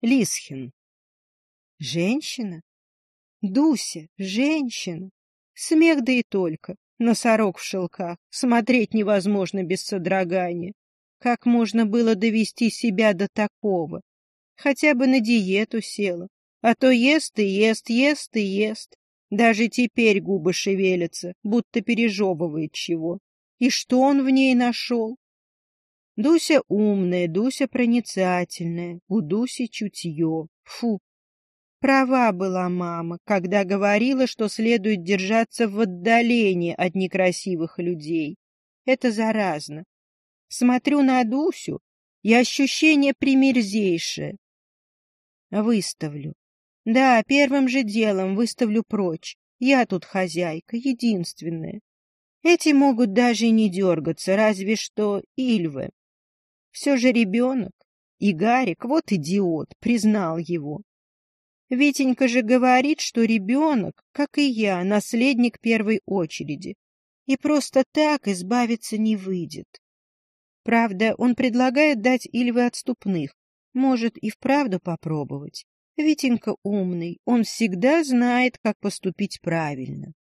Лисхин. Женщина? Дуся, женщина. Смех да и только. Носорог в шелках. Смотреть невозможно без содрогания. Как можно было довести себя до такого? Хотя бы на диету села. А то ест и ест, ест и ест. Даже теперь губы шевелятся, будто пережевывает чего. И что он в ней нашел? Дуся умная, Дуся проницательная, у Дуси чутье. Фу! Права была мама, когда говорила, что следует держаться в отдалении от некрасивых людей. Это заразно. Смотрю на Дусю, и ощущение примерзейшее. Выставлю. Да, первым же делом выставлю прочь. Я тут хозяйка, единственная. Эти могут даже и не дергаться, разве что Ильвы. Все же ребенок. И Гарик, вот идиот, признал его. Витенька же говорит, что ребенок, как и я, наследник первой очереди, и просто так избавиться не выйдет. Правда, он предлагает дать Ильвы отступных, может и вправду попробовать. Витенька умный, он всегда знает, как поступить правильно.